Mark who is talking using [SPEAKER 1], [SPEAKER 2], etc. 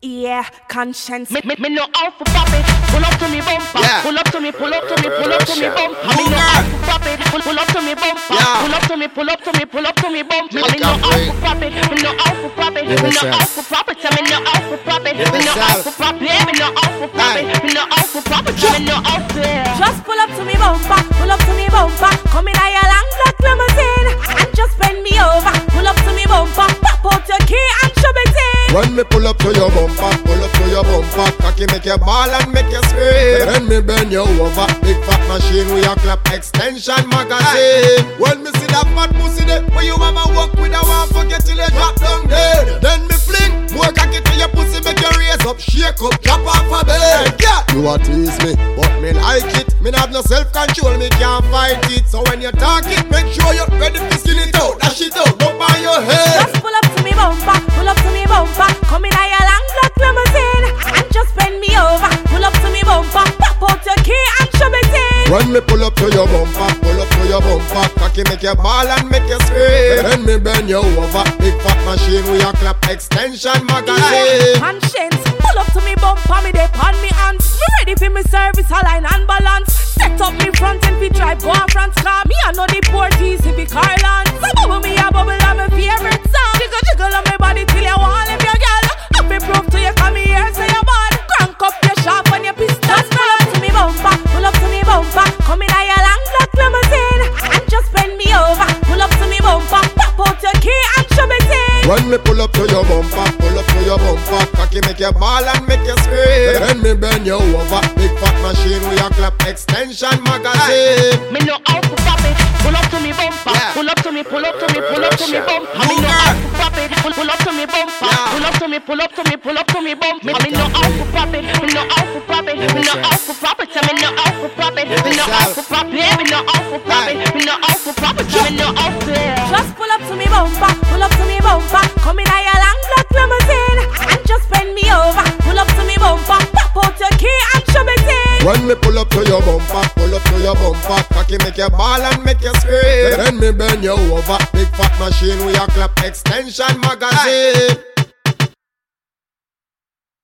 [SPEAKER 1] Yeah, Konshens.
[SPEAKER 2] Me, me, me no out for pop it. Pull up to me bumper.
[SPEAKER 3] Yeah.
[SPEAKER 2] Pull up to me, pull up to me, pull up to me bumper. Me
[SPEAKER 3] Move
[SPEAKER 2] no
[SPEAKER 3] on.
[SPEAKER 2] out for pop it. Pull, pull up to me bumper.
[SPEAKER 3] Yeah.
[SPEAKER 2] Pull up to me, pull up to me, pull up to me bumper.
[SPEAKER 3] Make
[SPEAKER 2] Me no
[SPEAKER 3] up
[SPEAKER 2] out
[SPEAKER 3] way.
[SPEAKER 2] for pop it. Me no out for pop it.
[SPEAKER 3] Give
[SPEAKER 2] Me no
[SPEAKER 3] yourself.
[SPEAKER 2] out for pop it. Me no out for pop it.
[SPEAKER 3] Give
[SPEAKER 2] Me no out
[SPEAKER 3] yourself.
[SPEAKER 2] for pop it. Me no out for pop it.
[SPEAKER 3] Aye.
[SPEAKER 2] Me no out for pop it. Me no out there.
[SPEAKER 1] Just pull up to me bumper, pull up to me bumper. Come
[SPEAKER 3] When me pull up to your bumper, pull up to your bumper, cocky make you ball and make you scream. Then me bend you over, big fat machine with your clap extension magazine. When me see that fat pussy there, where you mama walk with a one forget till you drop down dead. Then me fling more cocky to your pussy, make you raise up, shake up, drop off a bed. Yeah, you a tease me, but me like it. Me not have no self control, me can't fight it. So when you talk it, make sure you're ready to skin it out, dash it out, on your head.
[SPEAKER 1] Pull up to your bumper,
[SPEAKER 3] pull up to your bumper, cocky make you ball and make you scream. Then me bend you over, big fat machine with your clap extension magazine.
[SPEAKER 1] Konshens, pull up to me bumper, me dey on me hands. Me ready for me service, align and balance. Set up me front and we drive go on car. Me I know the port easy bumper, pull up to your bumper,
[SPEAKER 3] cocky make you ball and make you scream. Then me bend you over, big fat machine with your clap extension magazine.
[SPEAKER 2] Me no out for pop it. Pull up to me bumper.
[SPEAKER 3] Yeah.
[SPEAKER 2] Pull up to me, pull up to me, pull up to me bumper. Me
[SPEAKER 3] Move
[SPEAKER 2] no
[SPEAKER 3] on.
[SPEAKER 2] out for pop it. Pull, pull up to me bumper.
[SPEAKER 3] Yeah.
[SPEAKER 2] Pull up to me, pull up to me, pull up to me bumper. Me, me no out for pop it. Me no out for pop it. Me no out for pop it. Me no out for pop it. Me no out for pop it. Me no out for pop it. Me no out for pop it. Me no out there.
[SPEAKER 1] Just pull up to me bumper,
[SPEAKER 3] When me pull up to your bumper, pull up to your bumper, cocky make your ball and make you scream. Then me bend you over, big fat machine with your clap extension magazine.